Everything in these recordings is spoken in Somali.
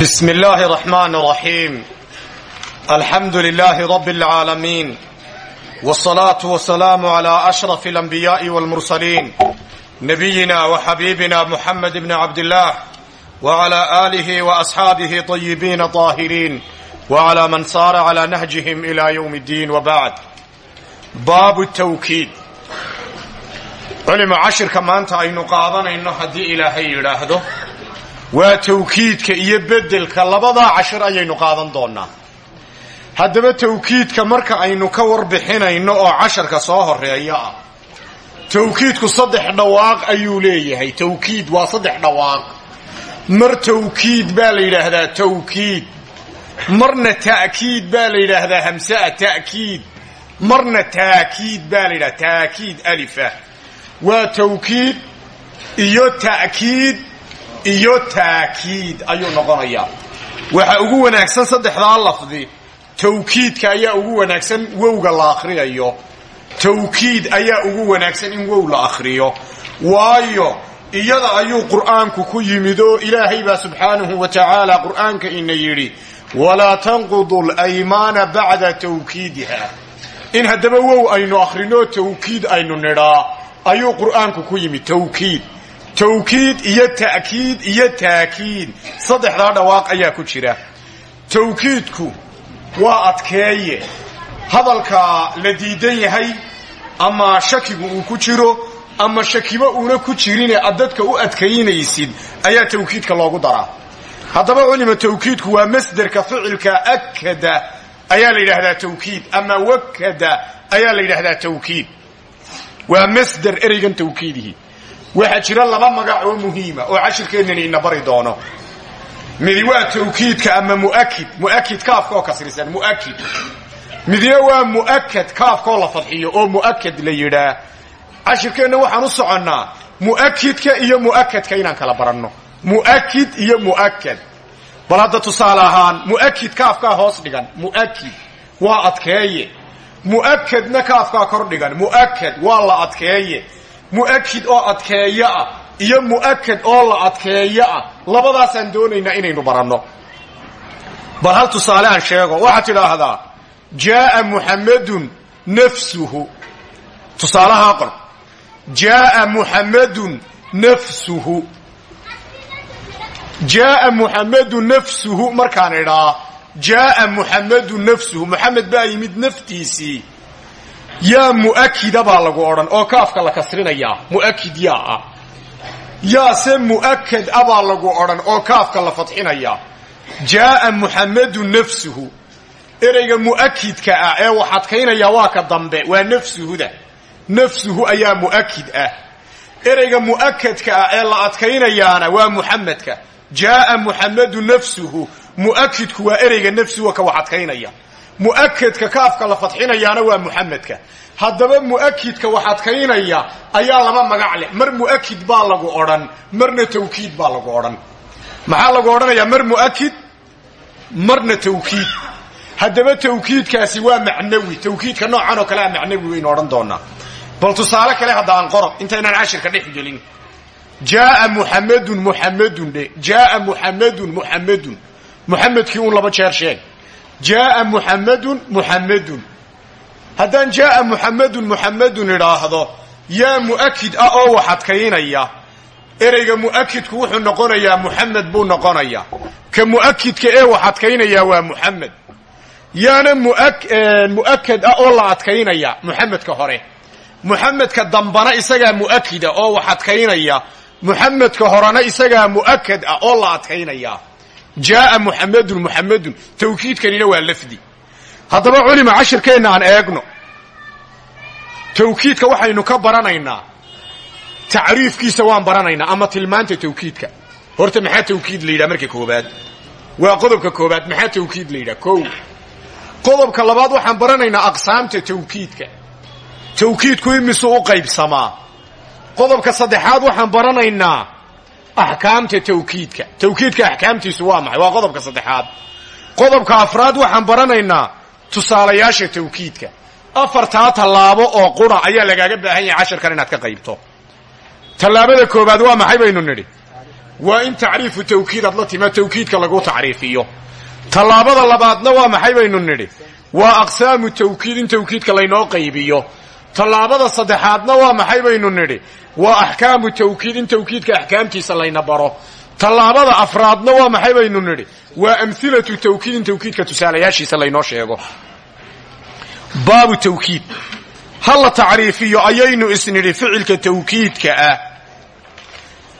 بسم الله الرحمن الرحيم الحمد لله رب العالمين والصلاة والسلام على أشرف الأنبياء والمرسلين نبينا وحبيبنا محمد بن عبد الله وعلى آله وأصحابه طيبين طاهرين وعلى من صار على نهجهم إلى يوم الدين وبعد باب التوكيد culima cashirka maanta aynu qaadanayno haddii ilaahay yidhaahdo waa tawkiidka iyo beddelka labadaa cashir ayaynu qaadan doonnaa haddaba tawkiidka marka aynu ka warbixinayno oo casharka soo horreeya ah tawkiidku saddex dhawaaq ayuu leeyahay. Tawkiid waa saddex dhawaaq. Mar tawkiid baa la yidhaahdaa tawkiid. Marna ta'kiid baa la yidhaahdaa hamsaa ta'kiid. Marna taakiid baa la yidhahdaa taakiid alifa waa tawkiid iyo ta'kiid iyo taakiid ayuu noqonayaa waxa ugu wanaagsan saddexdaa lafdi tawkiidka ayaa ugu wanaagsan wowga la akhriyayo. Tawkiid ayaa ugu wanaagsan in wow la akhriyo. Waayo iyada ayuu qur'aanku ku yimid oo ilaahay baa subxaanahu wa tacaala qur'aanka ina yidhi walaa tanqudu laymaana bacda tawkiidiha. In haddaba wow aynu akhrino tawkiid aynu nidhaa ayuu qur'aanku ku yimid tawkiid tawkiid iyo ta'kiid iyo taakiid saddexdaa dhawaaq ayaa ku jira. Tawkiidku waa adkeeye. Hadalka la diidan yahay ama shakigu uu ku jiro ama shakiba uuna ku jirine ad dadka u adkaynaysid ayaa tawkiidka loogu daraa. Haddaba culima tawkiidku waa masderka ficilka akada ayaa la yidhaahdaa tawkiid ama wakada ayaa la yidhaahdaa tawkiid. Waa masder ereygan tawkiidihi waxaa jira laba magac oo muhiima oo cashirkeennani ina bari doono. Midi waa tawkiidka ama muakid muakid kaafka oo kasrisan muakid midna waa muakad kaafkaoo la fadxiyo oo muakad la yidhaa cashirkeenna waxaan u soconnaa muakidka iyo muakadka inaan kala baranno. Muakid iyo muakad bal hadda tusaale ahaan muakid kaafkaa hoos dhigan muakid waa adkeeye. Mu'akadna kaafkaa kor dhigan mu'akad waa la adkeeye mu'akid oo adkeeyo ah iyo mu'akad oo la adkeeyo ah. Labadaasaan doonaynaa inaynu baranno. Bal hal tusaale aan sheego. Waxaad tidhaahdaa jaaa muxammadun nafsuhu. Tusaalahaa qor jaaa muxammadun nafsuhu. Jaaa muxammadun nafsuhu. Markaan idhaa jaaa muxamadu nafsuhu. Muxamed baa yimid naftiisii yaa mu'akida baa lagu odhan oo kaafka la kasrinayaa. Mu'akid yaa ah yaase mu'akad a lagu odhan oo kaafka la fadxinayaa jaaa muxamadu nafsuhu. Ereyga mu'akidka ah ee wax adkaynayaa waa ka dambe waa nafsuhuda nafsuhu ayaa mu'akid ah. Ereyga mu'akadka ah ee la adkaynayaana waa muxamedka jaaa muxamadu nafsuhu. Mu'akidku waa ereyga nafsuga ka wax adkaynaya mu'akadka kaafka la fadxinayaana waa muxamedka haddaba mu'akidka wax adkaynaya ayaa laba magac leh. Mar mu'akid baa lagu odhan marna tawkiid baa lagu odhan. Maxaa lagu odhanayaa? Mar mu'akid marna tawkiid. Haddaba tawkiidkaasi waa macnawi. Tawkiidka noocan oo kale a macnawi waynu odhan doonaa. Bal tusaale kale hadda aan qoro intaynaan cashirka dhex gelin. Jaaa muxamadun muxamadun dhe jaaa muxamadun muxamadun muxamedkii uun laba jeer sheeg jaaa muxamadun muxamadun haddaan jaaa muxamadun muxamadun idhaahdo yaa mu'akid ah oo wax adkaynaya ereyga mu'akidku wuxuu noqonayaa muxamed buu noqonayaa ka mu'akidka ee wax adkaynayaa waa muxamed yaana mu'akad ah oo la adkaynaya muxamedka hore muxamedka dambana isagaa mu'akida oo wax adkaynaya muxamedka horena isagaa mu'akad ah oo la adkaynaya jaaa muxamedun muxamedun tawkiidkanina waa lafdi haddaba culima cashirkeenna aan eegno tawkiidka waxaynu ka baranaynaa tacriifkiisa waan baranaynaa ama tilmaanta tawkiidka horta maxaa tawkiid la yidhaha marka koobaad waa qodobka koobaad maxaa tawkiid la yidhaha kow qodobka labaad waxaan baranaynaa aqsaamta tawkiidka tawkiidku imisuu u qaybsamaa qodobka saddexaad waxaan baranaynaa axkaamta tawkiidka. Tawkiidka axkaamtiisu waa maxay? Waa qodobka saddexaad. Qodobka afraad waxaan baranaynaa tusaalayaasha tawkiidka. Afartaa tallaabo oo qura ayaa lagaaga baahan yahay casharkan inaad ka qaybto. Tallaabada koobaad waa maxay baynu nidhi? Waa in tacriifu tawkiid aad la tima tawkiidka lagu tacriifiyo. Tallaabada labaadna waa maxay baynu nidhi? Waa aqsaamu tawkiid in tawkiidka laynoo qaybiyo tallaabada saddexaadna waa maxay baynu nidhi? Waa axkaamu tawkiid in tawkiidka axkaamtiisa layna baro. Tallaabada afraadna waa maxay baynu nidhi? Waa amhilatu tawkiid in tawkiidka tusaalayaashiisa laynoo sheego. Baabu tawkiid. Ha la tacriifiyo ayaynu isnidhi ficilka tawkiidka ah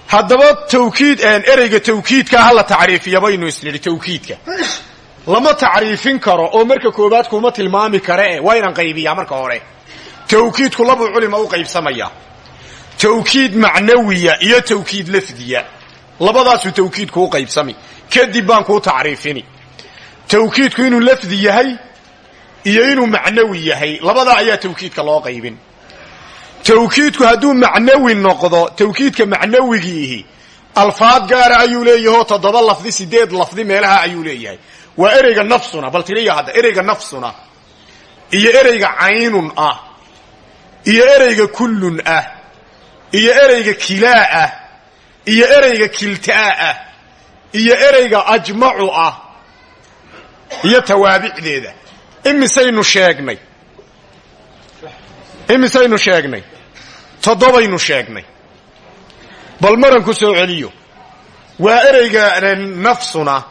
haddaba tawkiid ereyga tawkiidkaa ha la tacriifiya baynu isnidhi tawkiidka. Lama tacriifin karo oo marka koobaad kuma tilmaami kare waa inaan qaybiyaa marka hore tawkiidku labuu culima u qaybsamaya. Tawkiid macnawiya iyo tawkiid lafdiya. Labadaasuu tawkiidku u qaybsami. Kadib baan kuu tacriifini. Tawkiidku inuu lafdi yahay iyo inuu macnawi yahay labadaa ayaa tawkiidka loo qaybin. Tawkiidku hadduu macnawi noqdo tawkiidka macnawigiihi alfaad gaara ayuu leeyahoo toddoba lafdi sideed lafdi meelaha ayuu leeyahay. Waa ereyga nafsuna bal tiriya hadda ereyga nafsuna iyo ereyga caynun ah iyo ereyga kullun ah. Iyo ereyga kilaa ah. Iyo ereyga kiltaa ah. Iyo ereyga ajmacu ah. Iyo tawaabicdeeda. Imisaynu sheegnay. Imisaynu sheegnay. Toddobaynu sheegnay. Bal maran ku soo celiyo. Waa ereyga nafsuna.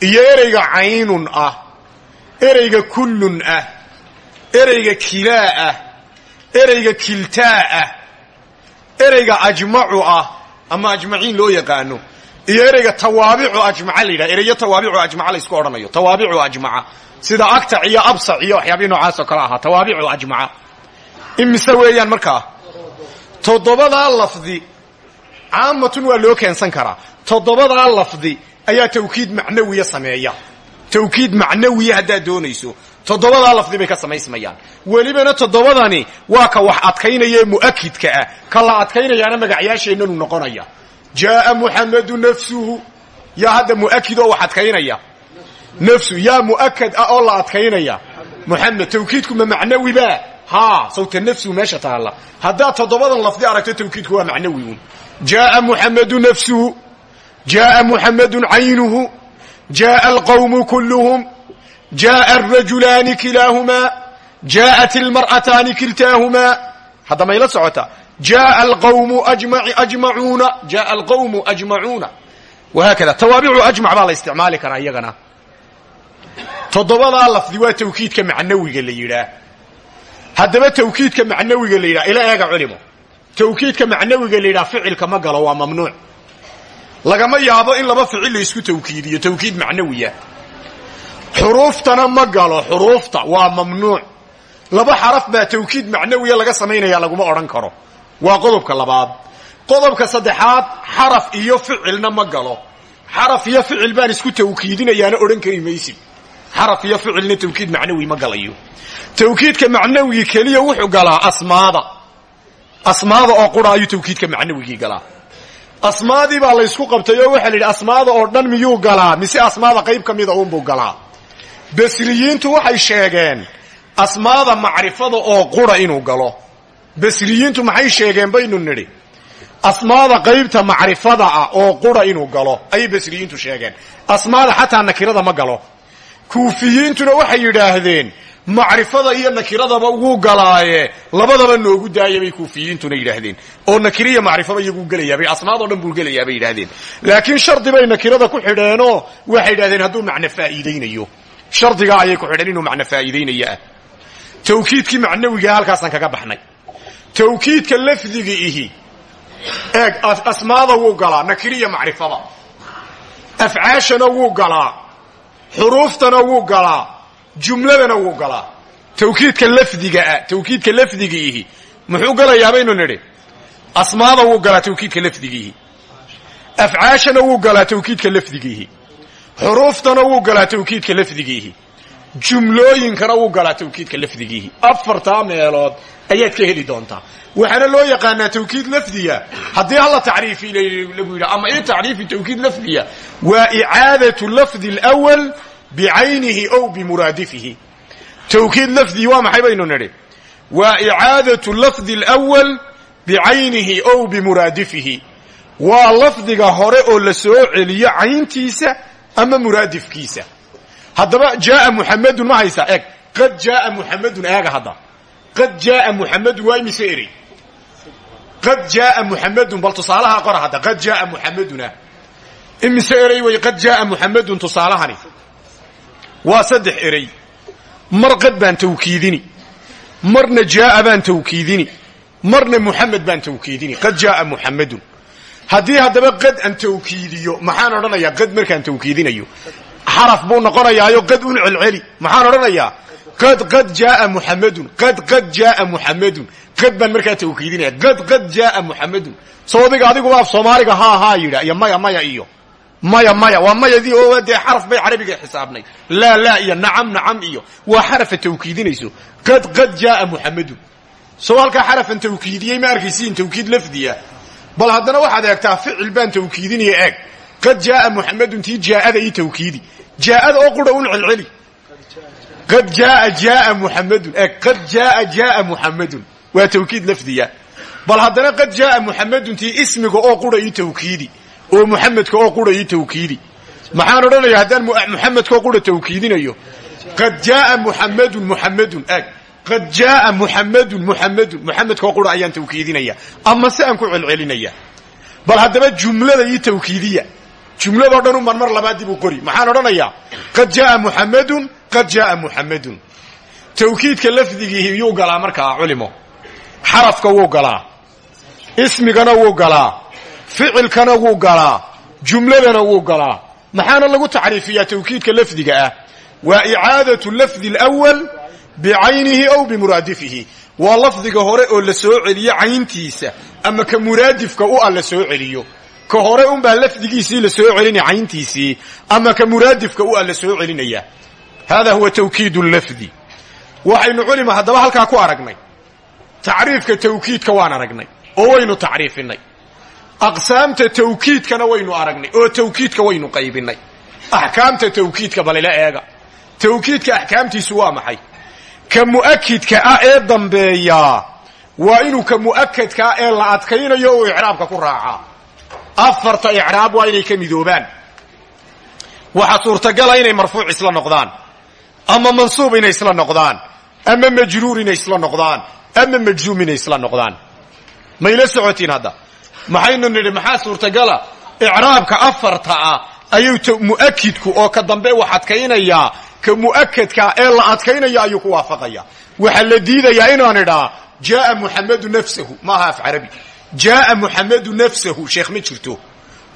Iyo ereyga caynun ah. Ereyga kullun ah. Ereyga kilaa ah ereyga kiltaa ah ereyga ajmacu ah ama ajmaciin loo yaqaano iyo ereyga tawaabicu ajmaca la yidhaha ereyo tawaabicu ajmaca la isku odhanayo tawaabicu ajmaca. Sida aktac iyo absac iyo waxyaabihi noocaasoo kale ahaa tawaabicu ajmaca. Imise weeyaan markaa toddobadaa lafdi caamatun waa loo keensan karaa. Toddobadaa lafdi ayaa tawkiid macnawiya sameeya. Tawkiid macnawiya haddaad doonayso toddobadaa lafdi bay ka samaysmayaan. Welibana toddobadani waa ka wax adkaynaya mu'akidka ah. Ka la adkaynayaana magacyaasheenanu noqonaya. Jaaa muxamadu nafsuhu. Yaa hadda mu'akid oo wax adkaynaya. Nafsu yaa mu'akad ah oo la adkaynaya. Muxamed tawkiidku ma macnawiba haa sawta nafsu meesha taalla. Haddaad toddobadan lafdi aragto tawkiidku waa macnawi un jaaa muxamadu nafsuhu. Jaaa muxamadu caynuhu. Jaaa alqawmu kulluhum jaaa arajulaani kilaahumaa jaa'at ilmar'ataani kiltaahumaa hadda mayla socota jaaa alqawmu ajmacuuna jaaa alqawmu ajmacuuna wahaakada tawaabicu ajmac baa la isticmaali karaa iyagana toddobadaa lafdi waa tawkiidka macnawiga la yidhaah haddaba tawkiidka macnawiga la yidhaha ila eega culimo tawkiidka macnawiga la yidhaha ficilka ma galo waa mamnuuc lagama yaabo in laba ficil la isku tawkiidiyo tawkiid macnawiya xuruuftana ma galo. Xuruufta waa mamnuuc. Laba xaraf baa tawkiid macnawiya laga samaynaya laguma odhan karo. Waa qodobka labaad. Qodobka saddexaad xaraf iyo ficilna ma galo. Xaraf iyo ficil baan isku tawkiidinayaana odhan kari maysid xaraf iyo ficilna tawkiid macnawi ma galayo. Tawkiidka macnawigii keliya wuxuu galaa asmaada. Asmaada oo qura ayuu tawkiidka macnawigii galaa. Asmaadii baa laysku qabtay oo waxaa la yidhi asmaada oo dhan miyuu galaa? Mise asmaada qayb ka mida uunbuu galaa basriyiintu waxay sheegeen asmaada macrifada oo qura inuu galo. Basriyiintu maxay sheegeen baynu nidhi? Asmaada qaybta macrifada ah oo qura inuu galo ayay basriyiintu sheegeen. Asmaada xataa nakirada ma galo. Kuufiyiintuna waxay yidhaahdeen macrifada iyo nakiradaba wuu galaaye. Labadaba noogu daaya bay kuufiyiintuna yidhaahdeen. Oo nakiriya macrifaba iyaguu gelayaabay asmaadoo dhan buu gelayaa bay yidhahdeen laakiin shardi bay nakirada ku xidheenoo waxay yidhahdeen hadduu macno faa'iidaynayo shardigaa ayay ku xidheen inuu macno faa'iidaynaya ah tawkiidkii macnawigaa halkaasaan kaga baxnay. Tawkiidka lafdiga ihi. Eeg asmaada wuu galaa nakiriya macrifada. Afcaashana wuu galaa. Xuruuftana wuu galaa. Jumladana wuu galaa. Tawkiidka lafdiga ah tawkiidka lafdigiihi muxuu galayaa baynu nidhi? Asmaada wuu galaa tawkiidka lafdigiihi afcaashana wuu galaa tawkiidka lafdigiihi xuruuftana wuu galaa tawkiidka lafdigiihi. Jumlooyinkana wuu galaa tawkiidka lafdigiihi. Afartaa meelood ayaad ka heli doontaa. Waxaana loo yaqaanaa tawkiid lafdiya haddii hala tacriifi lagu yidha ama ii tacriifi tawkiid lafdiya waa icaadatu lafdi lwal bicaynihi ow bimuraadifihi. Tawkiid lafdii waa maxay baynu nidhi? Waa icaadatu lafdi lwal bicaynihi ow bimuraadifihi. Waa lafdiga hore oo la soo celiyo cayntiisa ama muraadifkiisa. Haddaba jaaa muxamedun ma haysaa eeg. Qad jaaa muxamedun eega hadda. Qad jaaa muxamedun waa imise erey qad jaaa muxamedun bal tusaalaha qora hadda. Qad jaaa muxameduna imise erey way qad jaaa muxamedun tusaalahani? Waa saddex erey. Mar qad baan tawkiidini. Marna jaaa baan tawkiidini. Marna muxamed baan tawkiidini. Qad haddii haddaba qad aan tawkiidiyo maxaan odhanayaa qad markaan tawkiidinayo? Xaraf buu noqonayaayo qad un celceli maxaan odhanayaa? Qad qad jaaa muxamedun qad qad jaaa muxamedun qad baan markaa tawkiidinaya. Qad qad jaaa muxamedun soodiga adiguba af soomaaliga haa haa yidha. Iyo maya maya iyo. Maya maya. Waa mayadii oo dee xaraf bay carabiga xisaabnay laa laa iyo nacam nacam iyo. Waa xarafa tawkiidinayso. Qad qad jaaa muxamedun soo halkaa xarafan tawkiidiyey ma arkaysiin tawkiid lafdiya bal haddana waxaad eegtaa ficil baan tawkiidinaya eeg. Qad jaaa muxamedun tii jaaada ii tawkiidi. Jaaada oo qura un celceli. Qad jaaa jaaa muxamedun eeg qad jaaa jaaa muxamedun waa tawkiid lafdiya bal haddana qad jaaa muxamedun tii ismiga oo qura ii tawkiidi. Oo muxamedka oo qura ii tawkiidi. Maxaan odhanaya haddaan muxamedka oo qura tawkiidinayo. Qad jaaa muxamedun muxamedun eeg qad jaaa muxamedun muxamedun muxamedka oo qura ayaan tawkiidinaya. Ama se aan ku celcelinaya. Bal haddaba jumlada ii tawkiidiya. Jumladoo dhan uman mar labaad dib u qori. Maxaan odhanayaa? Qad jaaa muxamedun qad jaaa muxamedun tawkiidka lafdigiihi yuu galaa markaa culimo. Xarafka wuu galaa. Ismigana wuu galaa. Ficilkana wuu galaa. Jumladana wuu galaa. Maxaana lagu tacriifiyaa tawkiidka lafdiga ah? Waa icaadatu lafdi alwal bicaynihi aw bimuraadifihi. Waa lafdiga hore oo la soo celiyo cayntiisa ama ka muraadifka u ah la soo celiyo. Ka hore unbaa lafdigiisii la soo celinaya cayntiisii ama ka muraadifka u ah la soo celinaya. Hada huwa tawkiid lafdi. Waxaynu culima haddaba halkaa ku aragnay. Tacriifka tawkiidka waan aragnay oo waynu tacriifinay. Aqsaamta tawkiidkana waynu aragnay oo tawkiidka waynu qaybinay. Axkaamta tawkiidka balila ka mu'akidka ah ee dambeeyaa waa inuu ka mu'akadkaa ee la adkaynayo uu icraabka ku raacaa afarta icraab waa inay ka midoobaan. Waxaa suurtagala inay marfuuc isla noqdaan ama mansuub inay isla noqdaan ama majruur inay isla noqdaan ama majzuum inay isla noqdaan. Mayla socotiin hadda. Maxaynu nidhi maxaa suurtagala? Icraabka afarta ah ayuu mu'akidku oo ka dambe wax adkaynayaa ka mu'akadka ee la adkaynaya ayuu ku waafaqaya. Waxaa la diidayaa inaan idhaa jaaa muxamedu nafsahu. Maaha af carabi. Jaaa muxamedu nafsahu. Sheekh ma jirto.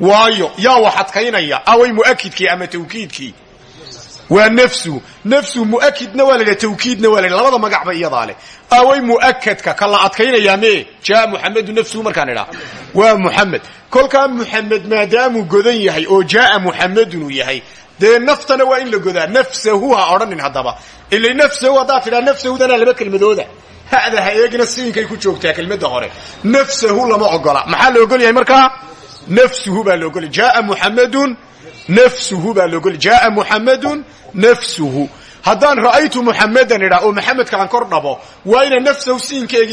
Waayo yaa wax adkaynaya. Away mu'akidkii ama tawkiidkii? Waa nafsuhu nafsuhu mu'akidna waa la yidhaha tawkiidna labada magacba iyadaa leh. Away mu'akadka ka la adkaynayaa mee jaaa markaan idhaa waa muxamed kolkaa muxamed maadaamuu godan yahay oo jaaa muxamedun yahay dee naftana waa in la godaa. Nafsahu ha odhanin haddaba. Ila nafsahu haddaad tidhaa nafsahudanaa laba kelmadooda. Hada ha eegina siinkay ku joogtaa kelmadda hore. Nafsahu lama ogola maxaa la ogol yahay markaa? Nafsuhu baa la ogolya jaaa muxamedun nafsuhu baa la ogolya jaaa muxamedun nafsuhu. Oo maxamedka aan kor dhabo waa ina nafsahu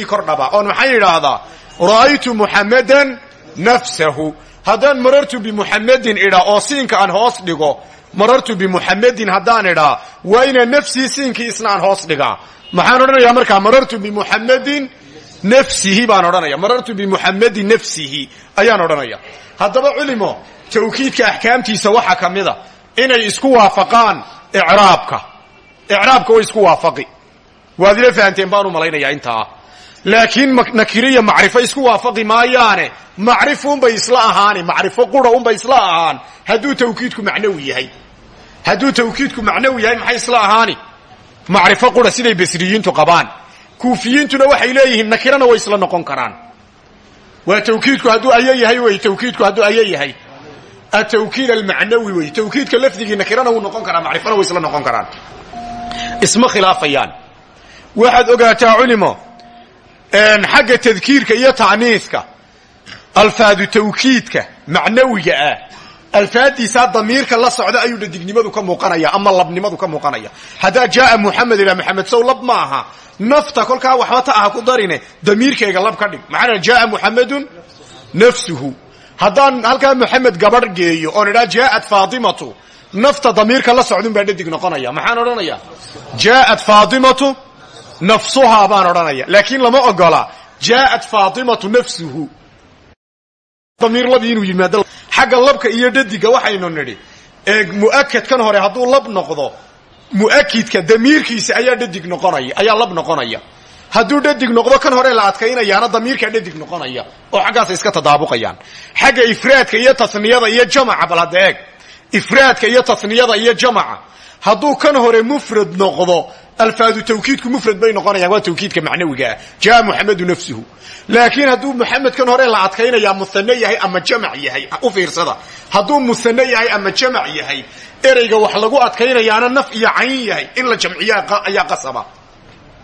kor dhaba. Oon maxay idhaahdaa? Ra'aytu muxamedan nafsahu. Haddaan marartu bimuxamedin idhaa oo siinka aan hoos dhigo marartu bimuxamedin haddaan idhaa waa inaa nafsii siinkii isna aan hoos dhigaa maxaan odhanayaa markaa marartu bimuxamedin nafsihi baan odhanaya marartu bimuxamedin nafsihi ayaan odhanaya haddaba culimo tawkiidka axkaamtiisa waxaa ka mida inay isku waafaqaan icraabka. Icraabka way isku waafaqi. Waad ila fahanteen baan u malaynayaa intaa laakiin nakiriya macrifo isku waafaqi maayaane. Macrifunbay isla ahaani macrifo qura unbay isla ahaan. Hadduu tawkiidku macnawi yahay. Hadduu tawkiidku macnawi yahay maxay isla ahaani? Macrifo qura siday basriyiintu qabaan. Kuufiyiintuna waxay leeyihiin nakirana way isla noqon karaan. Waa tawkiidku hadduu ayo yahay wey tawkiidku hadduu ayo yahay? Atawkiid almacnawi wey tawkiidka lafdigii nakirana wuu noqon karaa macrifona way isla noqon karaan. Isma khilaafayaan. Waxaad ogaataa culimo xagga tadkiirka iyo ta'niiska alfaadu tawkiidka macnawiga ah. Alfaadiisaa damiirka la socda ayuu dhadignimadu ka muuqanaya ama labnimadu ka muuqanaya. Haddaa jaaa muxamed ilaa maxamed sow lab ma aha. Nafta kolkaa waxba ta aha ku darine damiirkayga lab ka dhig. Maxaa jaaa muxamedun nafsuhu. Haddaan halkaa moxamed gabadh geeyo oon idhaa jaa'at faatimatu nafta damiirka la socdun baa dhadig noqonaya. Maxaan odhanaya jaa'at faatimatu nafsuhaa baan odhanaya laakiin lama ogola jaa'at faatimatu nafsuhu damiir labi inuu yimaado xagga labka iyo dhadiga waxaynu nidhi mu'akadkan hore hadduu lab noqdo mu'akidka damiirkiisa ayaa dhadig noqonaya ayaa lab noqonaya hadduu dhadig noqdo kan hore la adkaynayaana damiirkaa dhadig noqonaya oo xaggaasay iska tadaabuqayaan xagga ifraadka iyo tasniyada iyo jamaca bal hadda eeg ifraadka iyo tasniyada iyo jamaca hadduu kan hore mufrad noqdo alfaadu tawkiidku mufrad bay noqonayaan waa tawkiidka macnawigaa jaa muxamedu nafsuhu laakiin hadduu muxamed kan hore la adkaynayaa musane yahay ama jamac yahay u fiirsada hadduu musane yahay ama jamac yahay ereyga wax lagu adkaynayaana naf iyo cayn yahay in la jamciya ayaa qasaba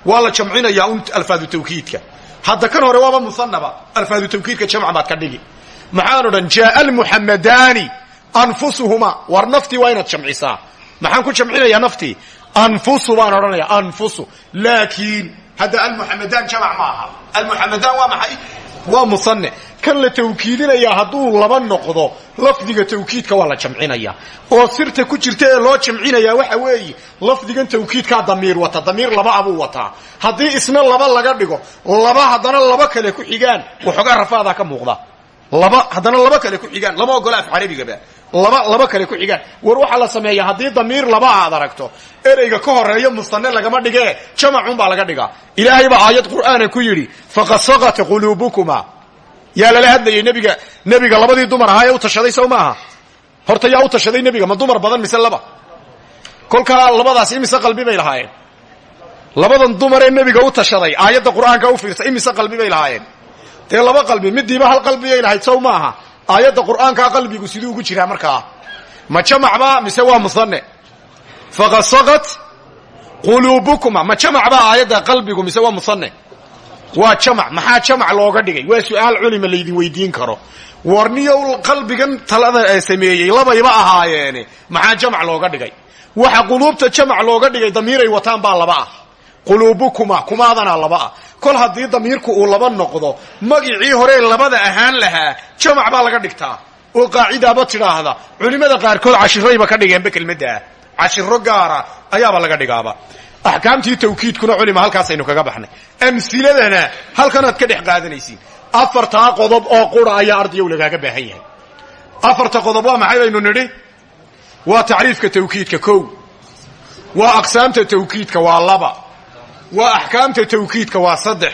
waa la jamcinayaa un alfaadu tawkiidka hadda kan hore waaba musanaba alfaadu tawkiidka jamc baad ka dhigi maxaan odhan jaaa almuxamadaani anfusuhuma war naftii waa inaad jamcisaa maxaan ku jamcinayaa naftii anfusu baan odhanaya anfusu laakiin hadda almuxamadaan jamac ma aha almuxamadaan waa maxay waa musane kan la tawkiidinayaa hadduu laba noqdo lafdiga tawkiidka waa la jamcinaya oo sirta ku jirta ee loo jamcinayaa waxa weeye lafdigan tawkiidkaa damiir wata damiir laba abuu wataa haddii isna laba laga dhigo laba haddana laba kale ku xigaan waxoogaa rafaadaa ka muuqda laba haddana laba kale ku xigaan lama ogola af carabigaba laba laba kale ku xigaan. War waxaa la sameeya haddii damiir laba aad aragto ereyga ka horeeyo musane lagama dhigee jamacun baa laga dhigaa. Ilaahay baa aayad qur'aana ku yidhi faqad saqat quluubukuma yaa lala hadlayay nebiga nebiga labadii dumar ahaa u tashaday sow horta yaa u tashaday nebiga ma dumar badan mise laba? Kolkaa labadaas imise qalbi bay lahaayeen. Labadan dumar ee nebiga u tashaday aayadda qur'aanka u fiirsa imise qalbi bay lahaayeen. Dee laba qalbi midiiba hal qalbiyay lahayd sow aayadda qur'aankaa qalbigu siduu ugu jiraa markaa ma jamacba mise waa musane faqad saqat quluubukuma ma jamac baa aayadda qalbigu mise waa musane waa jamac. Maxaa jamac looga dhigay? Waa su'aal culima laydin weydiin karo. Warniyow qalbigan talada ee sameeyey labayba ahaayeene maxaa jamac looga dhigay? Waxa quluubta jamac looga dhigay damiiray wataan baa laba ah. Quluubukuma kumaadana laba ah kol haddii damiirku uu laba noqdo magicii hore labada ahaan lahaa jamac baa laga dhigtaa. Oo qaacidaaba tidhaahda culimmada qaarkood cashirayba ka dhigeenba kelmaddaa cashiro gaara ayaaba laga dhigaaba. Axkaamtii tawkiidkuna culima halkaasaynu kaga baxnay. Amsiladana halkanaad ka dhex qaadanaysiin. Afartaa qodob oo qura ayaa ardayow lagaaga baahan yahay. Afarta qodob waa maxay baynu nidhi? Waa tacriifka tawkiidka kow. Waa aqsaamta tawkiidka waa laba waa axkaamta tawkiidka waa saddex.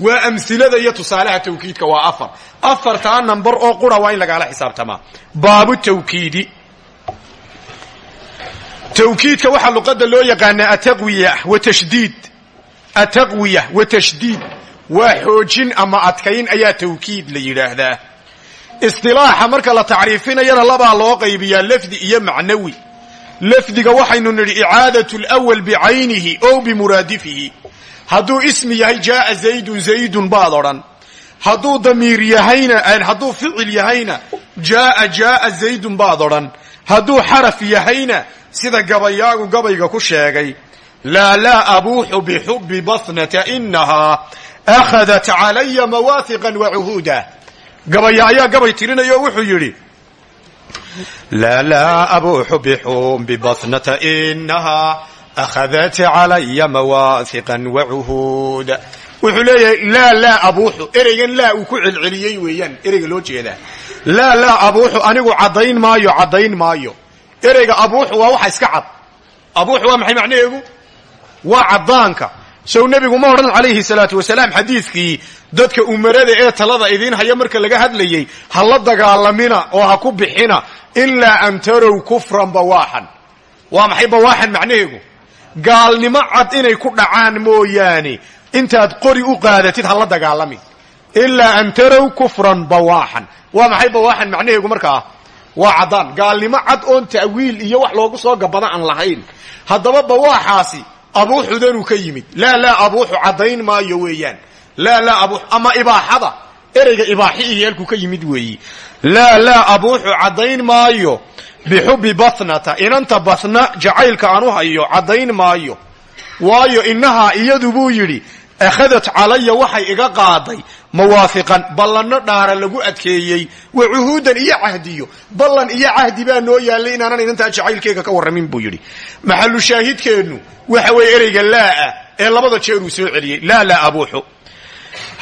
Waa amsilada iyo tusaalaha tawkiidka waa afar. Afartaa nambar oo qura waa in lagaala xisaabtamaa. Baabu tawkiidi. Tawkiidka waxaa luqadda loo yaqaanaa ataqwiya watashdiid ataqwiya wa tashdiid. Waa xoojin ama adkayn ayaa tawkiid la yidhaahdaa. Istilaaxa marka la tacriifinayana labaa loo qaybiyaa lafdi iyo macnawi lafdiga waxaynu nidhi icaadatu lwal bicaynihi ow bimuraadifihi. Hadduu ismi yahay jaaa zaydun zaydun baad odhan. Hadduu damiir yahayna hadduu ficil yahayna jaaa jaaa zaydun baad odhan. Hadduu xaraf yahayna sida gabayaagu gabayga ku sheegay laa laa abuuxu bixubbi basnata inahaa akhadat calaya mawaahiqan wacuhuuda gabaya ayaa gabay tirinaya oo wuxuu yidhi laa abuuxu bixubbi basnata inahaa akhadat calaya mawaahiqan wacuhuuda wuxuu leeyahay laa laa abuuxu ereygan laa uu ku celceliyey weeyaan ereyga loo jeedaa laa laa abuuxu anigu caddayn maayo caddayn maayo ereyga abuuxu waa waxa iska cad abuuxu waa maxay macnaheegu waa caddaanka sow nebigu ma odhan calayhi salaatu wasalaam xadiidkii dadka umarada ee talada idiin haya marka laga hadlayey ha la dagaalamina oo ha ku bixina ilaa an tarow kufran bawaaxan. Waa maxay bawaaxan macnaheegu? Gaalnimo cad inay ku dhacaan mooyaane. Intaad qori u qaadatid ha la dagaalamin ilaa an tarow kufran bawaaxan. Waa maxay bawaaxan macnaheegu markaa waa caddaan. Gaalnimo cad oon ta'wiil iyo wax loogu soo gabada aan lahayn. Haddaba bawaaxaasi abuuxudanuu ka yimid. Laa laa abuuxu caddayn maayo weeyaan. Laa laa abuux ama ibaaxada. Ereyga ibaaxi iyo halkuu ka yimid weeyi laa laa abuuxu caddayn maayo. Bixubbi basnata. Inanta basna jacaylka aan u hayo caddayn maayo. Waayo innahaa iyadu buu yidhi akhadat calaya waxay iga qaaday. Mawaafiqan ballanno dhaara lagu adkeeyey wa cuhuudan iyo cahdiyo. Ballan iyo cahdi baa noo yaallay inaanan inantaa jacaylkeega ka warramin buu yidhi. Maxalu shaahidkeennu waxa weeye ereyga laaah ee labada jeer uu soo celiyey. Laa laa abuuxu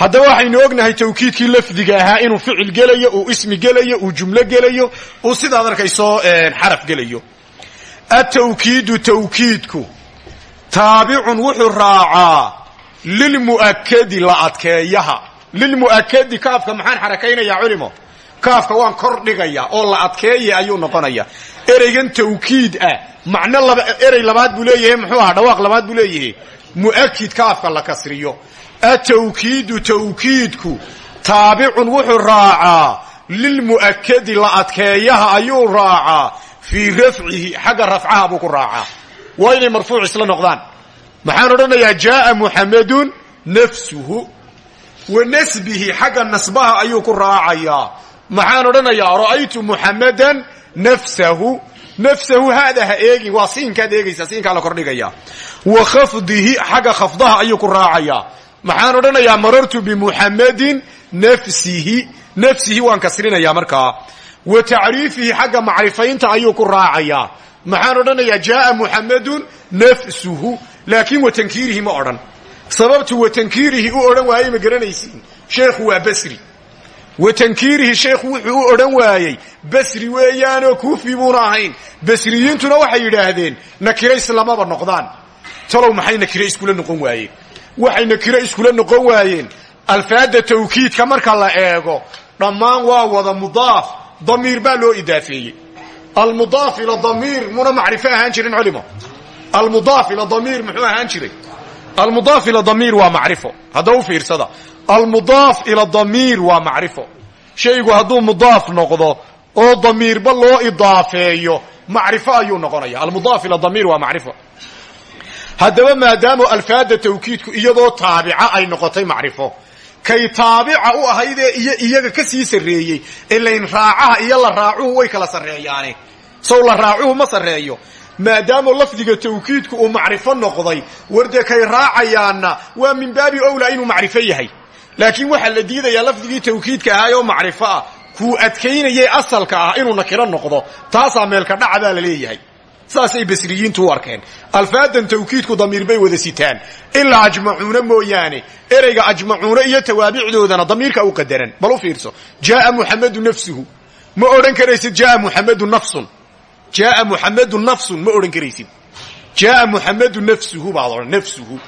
haddaba waxaynu ognahay tawkiidkii lafdiga ahaa inuu ficil gelayo uu ismi gelayo uu jumlo gelayo uu sidaad arkayso xaraf gelayo. Atawkiidu tawkiidku taabicun wuxuu raacaa lilmu'akadi la adkeeyaha. Lilmu'akadi kaafka maxaan xarakaynayaa culimo? Kaafka waan kor dhigaya oo la adkeeya ayuu noqonaya ereygan tawkiid ah macno erey labaad buu leeyahay muxuu ahaa dhawaaq labaad buu leeyahay. Mu'akid kaafka la kasriyo atawkiidu tawkiidku taabicun wuxuu raacaa lilmu'akadi la adkeeyaha ayuu raacaa fii rafcihi xagga rafcaha buu ku raacaa. Waa inay marfuuc isla noqdaan. Maxaan odhanayaa jaaa muxamedun nafsuhu wa nasbihi xagga nasbaha ayuu ku raacayaa. Maxaan odhanayaa ra'aytu muxamedan nafsahu nafsahu haada ha eegin waa siinkaad eegaysaa siinkaa la ayuu ku raacayaa maxaan odhanayaa marartu bimuxamedin nafsihi. Nafsihi waan kasrinayaa markaa wa tacriifihi xagga macrifaynta ayuu ku raacayaa. Maxaan odhanayaa jaaa muxamedun nafsuhu. Laakiin wa tankiirihi ma odhan. Sababtu wa tankiirihi u odhan waayey ma garanaysiin. Sheekhu waa basri. Wa tankiirihi sheekhu wuxuu u odhan waayey basri weeyaanoo kuufi buuna ahayn. Basriyiintuna waxay yidhaahdeen nakiro islamaba noqdaan. Talow maxay nakiro iskula noqon waayeen waxay nakiro iskula noqon waayeen alfaada tawkiidka marka la eego dhammaan waa wada mudaaf damiir baa loo idaafeeyey. Almudaaf ila damiir muna macrifo ahaan jirin culimo. Almudaaf ila damiir muxuu ahaan jiray? Almudaaf ila damiir waa macrifo hadda u fiirsada. Almudaaf ila damiir waa macrifo. Shaygu hadduu mudaaf noqdo oo damiirba loo idaafeeyo macrifo ayuu noqonaya almudaaf ila damiir waa macrifo haddaba maadaama alfaada tawkiidku iyadoo taabica ay noqotay macrifo. Kay taabica u ahaydee iyo iyaga ka sii sarreeyey ilayn raacaha iyo la raacuhu way kala sarreeyaane. Sow la raacuhu ma sarreeyo. Maadaama lafdiga tawkiidku uu macrifo noqday wardee kay raacayaanna waa min baabi owlaa inuu macrifo yahay. Laakiin waxaa la diidayaa lafdigii tawkiidka ahaay oo macrifo ah kuu adkaynayay asalka ah inuu nakiro noqdo taasaa meelka dhaca baa la leeyahay saasay basriyiintu u arkeen. Alfaadan tawkiidku damiir bay wada sitaan. Ilaa ajmacuuna mooyaane ereyga ajmacuuna iyo tawaabicdoodana damiirka u qadaran. Bal u fiirso jaaa muxamedu nafsuhu ma odhan karaysid jaaa muxamedu nafsun? Jaaa muxamedu nafsun ma odhan karaysid. Jaaa muxamedu nafsuhu baad odhan nafsuhu.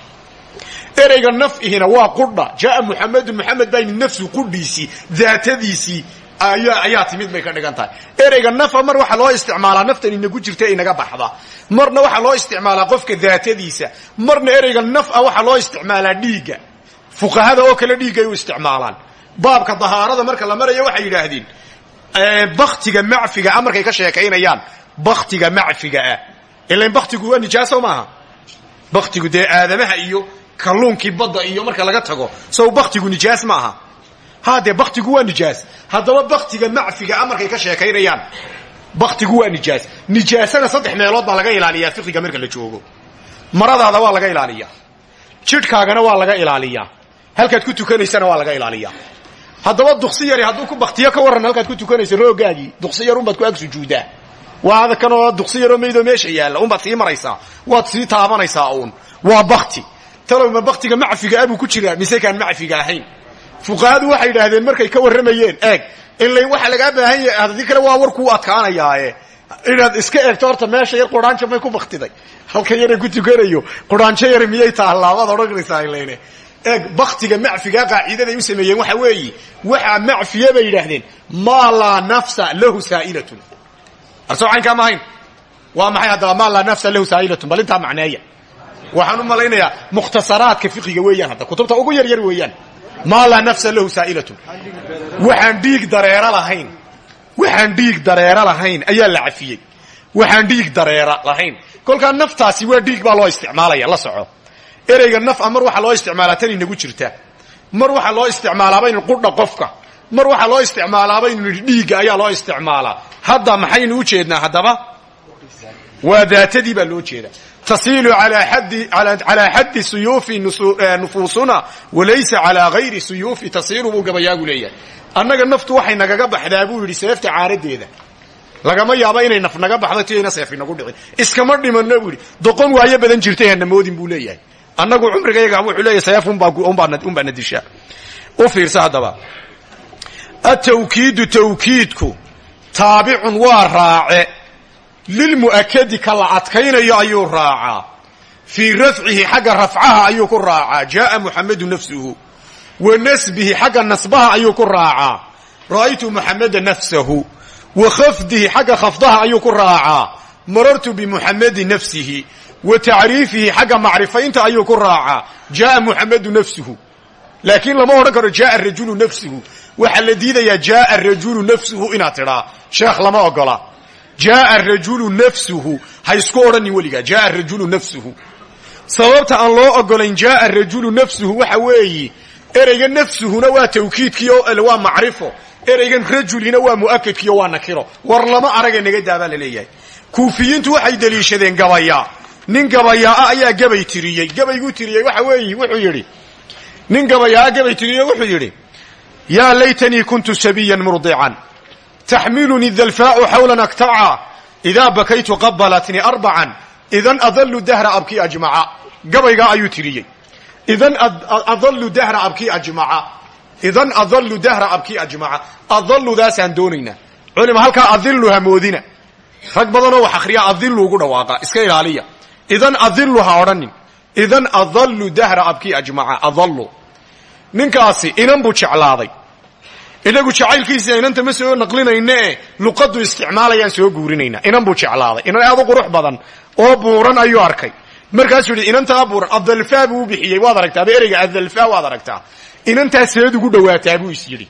Ereyga nafihina waa qudha. Jaaa muxamedu muxamed baa yimid nafsu qudhiisii daatadiisii ayaa timid bay ka dhigan tahay ereyga nafa mar waxaa loo isticmaalaa naftan inagu jirta inaga baxda. Marna waxaa loo isticmaalaa qofka daatadiisa. Marna ereyga nafa waxaa loo isticmaalaa dhiigga. Fuqahada oo kale dhiiggay u isticmaalaan. Baabka dahaarada marka la marayo waxay yidhaahdeen baktiga macfiga ah ka sheekaynayaan. Baktiga macfiga ah. Ilan baktigu waa nijaaso maaha. Baktigu dee aadamaha iyo kalluunkii badda iyo marka laga tago. Sow baktigu nijaas ma aha ha dee baktigu waa nijaas. Haddaba baktiga macfiga a markay ka sheekaynayaan. Baktigu waa nijaas. Nijaasana saddex meelood baa laga ilaaliyaa fiqiga marka la joogo. Maradaada waa laga ilaaliyaa. Jidhkaagana waa laga ilaaliyaa. Halkaad ku tukanaysana waa laga ilaaliyaa. Haddaba duksi yari hadduu ku baktiyo ka warran halkaad ku tukanaysa roogaagii duksi yar unbaad ku ag sujuudaa. Waa kanoo duksi yaroo maydoo meesha yaalla. Unbaad sii maraysaa. Waad sii taabanaysaa uun. Waa bakti talow ma baktiga macfiga abuu ku jiraa? Mise kaan macfiga ahayn fuqahadu waxay yidhaahdeen markay ka warramayeen eeg. Ilayn waxaa lagaa baahan yahay haddii kale waa warkuu adkaanayaaye. Inaad iska eegto horta meesha yar quraanjo may ku baktiday halkan yara ku tukanayo quraanjo yar miyay taallaa waad odhanaysaa ilayne eeg baktiga macfiga qaaciidaday u sameeyeen waxa weeye waxaa macfiya bay yidhaahdeen maa laa nafsa lahu saa'ilatun arsoo caynkaa ma ahayn waa maxay haddaba maa laa nafsa lahu saa'ilatun bal intaa macneeya. Waxaan u malaynayaa mukhtasaraadka fiqiga weeyaan hadda kutubta ugu yar yar weeyaan maa laa nafsa lahu saa'ilatun waxaan dhiig dareero lahayn. Waxaan dhiig dareero lahayn ayaa la cafiyey. Waxaan dhiig dareera lahayn. Kolkaa naftaasi waa dhiig baa loo isticmaalaya la soco. Ereyga nafa mar waxaa loo isticmaalaa tan inagu jirta. Mar waxaa loo isticmaalaaba inu qudha qofka. Mar waxaa loo isticmaalaaba inu nidhi dhiigga ayaa loo isticmaalaa hadda maxaynu u jeednaa haddaba? Waa daatadii baa loo jeeda tasiilu calaa xaddi suyuufi nufuusuna walaysa calaa hayri suyuufi tasiilu buu gabayaagu leeyahay. Annaga naftu waxay nagaga baxdaa buu yidhi seefta caaradeeda. Lagama yaabo inay naf naga baxdo ti ayna seef inagu dhicin iskama dhimanno buu yidhi. Doqon waayo badan jirtay hana moodin buu leeyahay. Annagu cumrigayaga wuxuu leeyahay seef unbaana dishaa u fiirsa haddaba. Atawkiidu tawkiidku taabicun waa raace lilmu'akadi ka la adkaynayo ayuu raacaa fii rafcihi xagga rafcaha ayuu ku raacaa jaaa muxamedu nafsuhu wa nasbihi xagga nasbaha ayuu ku raacaa ra'aytu muxameda nafsahu wa khafdihi xagga khafdaha ayuu ku raacaa marartu bimuxamedi nafsihi wa tacriifihi xagga macrifaynta ayuu ku raacaa jaaa muxamedu nafsuhu laakiin lama odhan karo jaaa rajulu nafsuhu waxaa la diidayaa jaaa rajulu nafsuhu inaad tidhaa sheekh lama ogola jaaa rajulu nafsuhu ha isku odhanin weligaa jaaa rajulu nafsuhu sababta aan loo ogolayn jaaa rajulu nafsuhu waxa weeyi ereyga nafsuhuna waa tawkiidkii waa macrifo ereygan rajulina waa mu'akadkiio waa nakiro war lama araga naga daabaa la leeyahay kuufiyiintu waxay deliishadeen gabayaa nin gabayaa ayaa gabay tiriyey gabayguu tiriyey waxa weeyi wuxuu yidhi nin gabayaa gabay tiriyey wuxuu yidhi yaa laytanii kuntu sabiyan murdican taxmilunii dalfaau xawlan aktaca idaa bakaytu qabalatni arbacan idan adallu dahra abkii ajmaca gabaygaa ayuu tiriyey idan adallu dahra abkii ajmaca idan adallu dahra abkii ajmaca adalludaasaan doonaynaa culima halkaa adillu hamoodina rag badanoo wax akhriyaa adillu ugu dhawaaqa iska ilaaliya idan adillu ha odhanin idan adallu dahra abkii ajmaca adallu ninkaasi inan buu inagu jacaylkiisa inanta ma soo naqlinayne luqadu isticmaalayaan soo guurinaynaa. Inan buu jeclaaday. Inan aad u qurux badan. Oo buuran ayuu arkay. Markaasuu yidhi inantaa buuran. Adalfaa buu u bixiyey. Waad aragtaaba ereyga adalfaa waad aragtaa? Inantaa seed ugu dhawaataa buu is yidhi.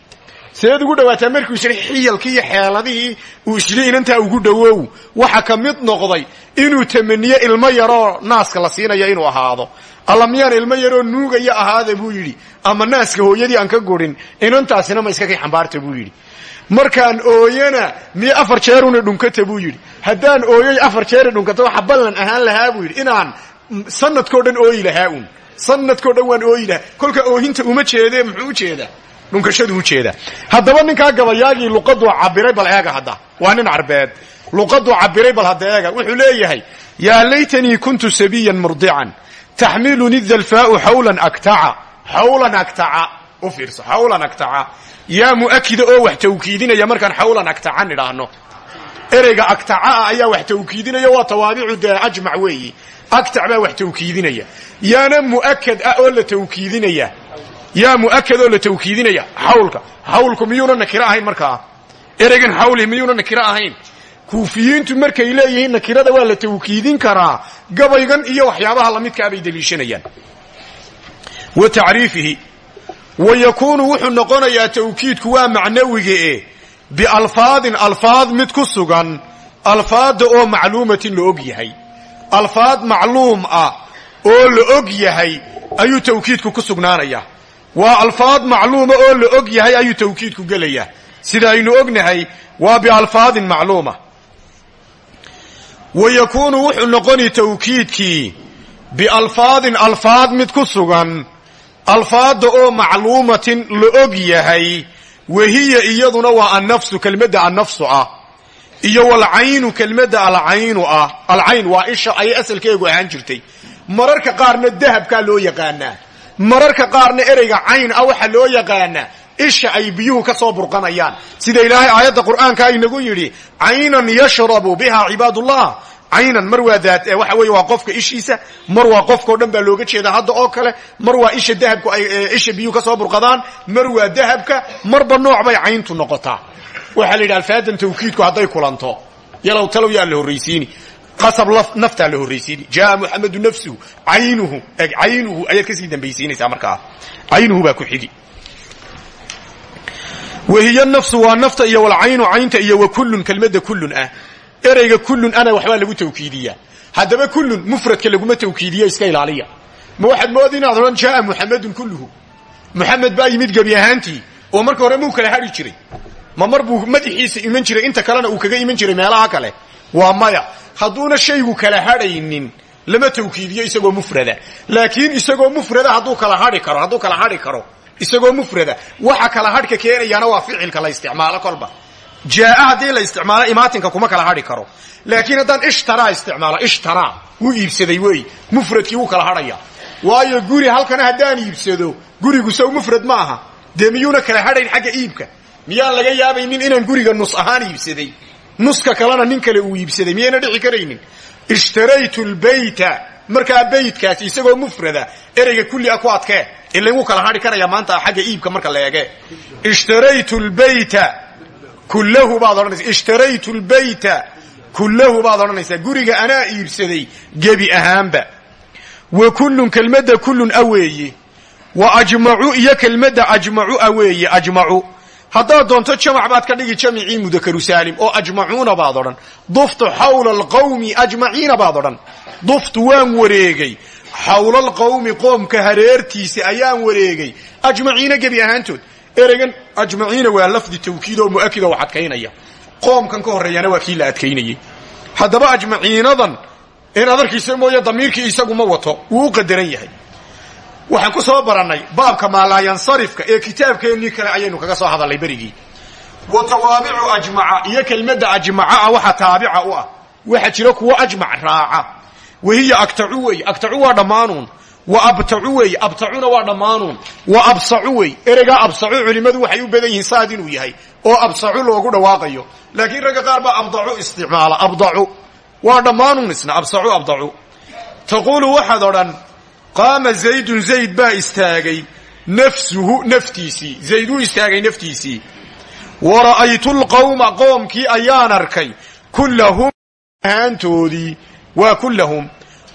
Seed ugu dhawaataa? Markuu is xiyalkii iyo xeeladihii. Uu isyidhi inantaa ugu dhowow waxa ka mid noqday inuu tamaniyo ilmo yaroo naaska la siinayo inuu ahaado alla miyaan ilmo yaroo nuugaya ahaada buu yidhi. Ama naaska hooyadii aan ka gurin inantaasina ma iska kay xambaarta buu yidhi. Markaan ooyana miyo afar jeeruna dhunkata buu yidhi. Haddaan ooyoy afar jeera dhunkata waxa ballan ahaan lahaa buu yidhi. Inaan sanadkao dhan ooyi lahaa un sanadkao dhan waan ooyi lahaa. Kolka oohinta uma jeedee muxuu u jeedaa dhunkashadu u jeedaa haddaba ninkaa gabayaagii luqaduu cabiray bal eega hadda. Waa nin carbeed. Luqaduu cabiray bal hadda eega. Wuxuu leeyahay yaa laytanii kuntu sabiyan murdican taxmiluni dalfaau xawlan aktaca xawlan aktaca u fiirso xawlan aktaca yaa mu'akida oo wax tawkiidinaya markaan xawlan aktacan idhaahno ereyga aktacaah ayaa wax tawkiidinaya waa tawaabicu dee ajmac weeyi aktac baa wax tawkiidinaya yaana mu'akad ah oo la tawkiidinaya yaa mu'akad oo la tawkiidinaya xawlka xawlku miyuuna nakiro ahayn markaa ereygan xawli kuufiyiintu markay leeyihiin nakirada waa la tawkiidin karaa gabaygan iyo waxyaabaha lamidkaa bay deliishanayaan. Wa tacriifihi wa yakuunu wuxuu noqonayaa tawkiidku waa macnawiga e bialfaadin alfaad mid ku sugan alfaadda oo macluumatin la og yahay. Alfaad macluum ah oo la og yahay ayuu tawkiidku ku sugnaanayaa waa alfaad macluuma oo la og yahay ayuu tawkiidku gelayaa. Sida aynu ognahay waa bialfaadin macluuma wa yakuunu wuxuu noqoni tawkiidkii bialfaadin alfaad mid ku sugan alfaadda oo macluumatin la og yahay wahiya iyaduna waa annafsu kelmadda annafsu ah iyo walcaynu kelmadda alcaynu ah alcayn waa isha ayay asalkeegu ahaan jirtay mararka qaarna dahabkaa loo yaqaanaa mararka qaarna ereyga cayn ah waxaa loo yaqaanaa isha ay biyuhu ka soo burqanayaan. Sida ilaahay aayadda qur'aanka inagu yidhi caynan yashrabu biha cibaadullah caynan mar waa waxa weeye waa qofka ishiisa mar waa qofkao dhan baa looga jeedaa hadda oo kale mar waa isha dahabku ay isha biyuhu ka soo burqadaan mar waa dahabka marba nooc bay cayntu noqotaa. Waxaa la yidhi alfaadan tawkiidku hadday kulanto. Yalow talow yaa la horraysiini. Qasab naftaa la horraysiini. Jaa muxamedu nafsuhu caynuhu caynuhu ayaad ka sii dambaysiinaysaa markaa. Caynuhu baa ku xigi wahiy nafsu waa nafta iyo walcaynu caynta iyo wa kullun kelmadda kullun ah. Ereyga kullun ana waxbaa lagu tawkiidiyaa. Haddaba kullun mufradka laguma tawkiidiyo iska ilaaliya. Ma waxaad moodi inaad odhan jaaa muxamedun kulluhu. Muxamed baa yimid gebi ahaantii oo marka hore muu kala hadhi jiray. Ma mar buu madaxiisa iman jiray inta kalena uu kaga iman jiray meelaha kale. Waa maya. Hadduuna shaygu kala hadhaynin lama tawkiidiyo isagoo mufrada. Laakiin isagoo mufrada hadduu kala hadhi karo hadduu kala hadhi karo isagoo mufrada. Waxa kala hadhka keenayaana waa ficilka la isticmaalo kolba. Jaaa haddii la isticmaalo imaatinka kuma kala hadhi karo. Laakiin haddaan ishtaraa isticmaalo ishtaraa wuu iibsaday wey mufradkii wuu kala hadhaya waayo guri halkana haddaan iibsado gurigu sow mufrad ma aha. Dee miyuuna kala hadhayn xagga iibka? Miyaan laga yaabaynin inaan guriga nus ahaan iibsaday? Nuska kalena nin kale uu iibsaday miyayna dhici karaynin? Ishtaraytu lbayta markaa baytkaasi isagoo mufrada ereyga kulli a ku adkee ilan wuu kala hadhi karaya maanta xagga iibka marka la eege. Ishtaraytu lbayta kullahu baad odhanaysa. Ishtaraytu lbayta kullahu guriga anaa iibsaday gebi ahaanba. Wa kullun kelmadda kullun a weeye wa ajmacu iyo kelmadda ajmacu a weeye ajmacu doonto jamac baad ka dhigi jamicii mudakaru oo ajmacuuna baad odhan. Duftu xawla alqawmi ajmaciina baad odhan duftu waan wareegay. Xawla alqawmi qoomka hareertiisa ayaan wareegay. Ajmaciina gebi ahaantood ereygan ajmaciina waa lafdi tawkiid oo mu'akid oo wax adkaynaya. Qoomkan ka horreeyana waa kii la adkaynayey haddaba ajmaciinadan in adarkiisa mooye damiirkii isagu ma wato wuu qadaran yahay. Waxaan ku soo barannay baabka maalaayansarifka ee kitaabkeennii kale ayaynu kaga soo hadalnay berigii. Wa tawaabicu ajmaca iyo kelmadda ajmaca ah waxa taabica u ah. Waxa jira kuwo ajmac wahiya agtacu wey agtacu waa dhammaanuun wa abtacu wey abtacuna waa dhammaanuun wa absacu wey ereygaa absacu culimmadu waxay u badan yihiin saad inuu yahay oo absacu loogu dhawaaqayo. Laakiin ragga qaar baa abdacu isticmaala. Abdacu. Waa dhammaanuun isna. Absacu abdacu. Taquulu waxaad odhan qaama zaydun. Zayd baa istaagay nafsuhu naftiisii. Zayd wuu istaagay naftiisii. Wa ra'aytu lqawma qoomkii ayaan arkay kullahum ahaantoodii waa kullahum.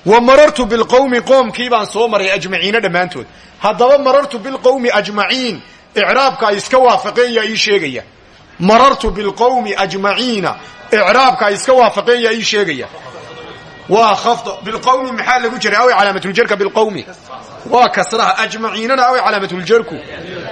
Wa marartu bilqawmi qoomkii baan soo maray ajmaciina dhammaantood. Haddaba marartu bilqawmi ajmaciin icraabka ay iska waafaqeen yaa ii sheegaya. Marartu bilqawmi ajmaciina icraabka ay iska waafaqeen yaa ii sheegaya. Waa khafd bilqawmi maxaa lagu jiray? Aw calaamatuljarka bilqawmi waa kasraha ajmaciinana aw calaamatuljarku